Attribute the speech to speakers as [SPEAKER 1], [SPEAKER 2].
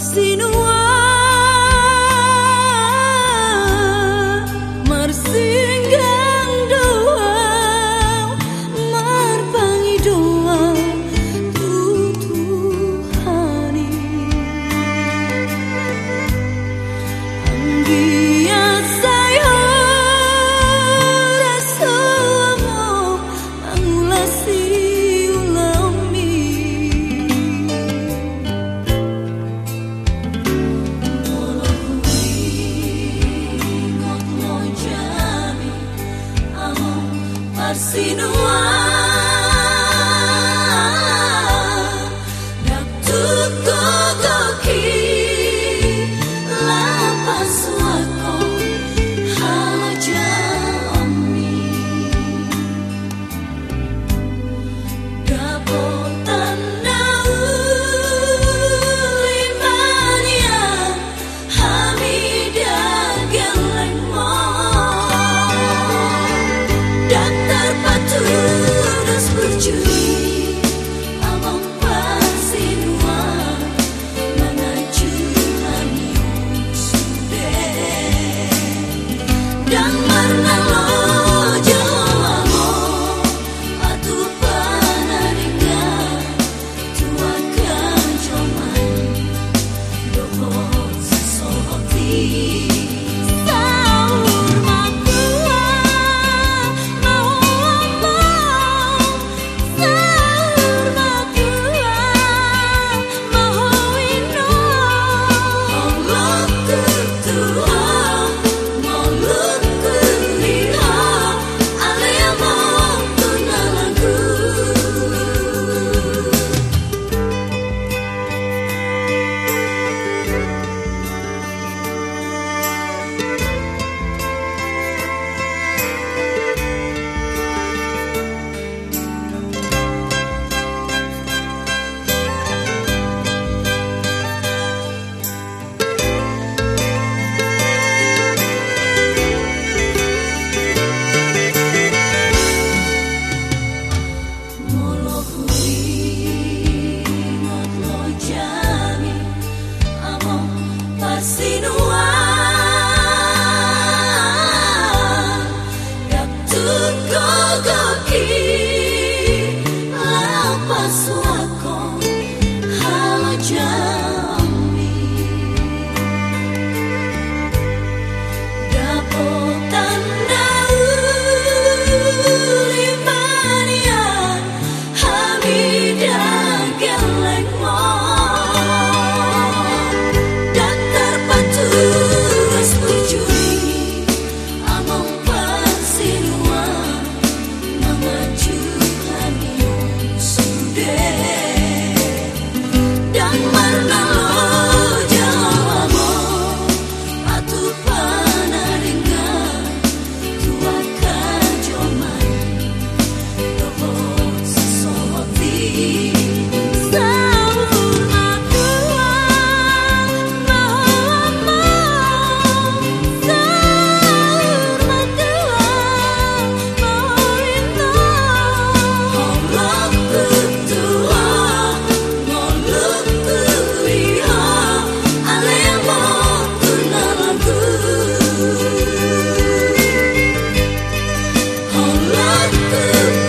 [SPEAKER 1] sinu insinuar. sinu Thank you.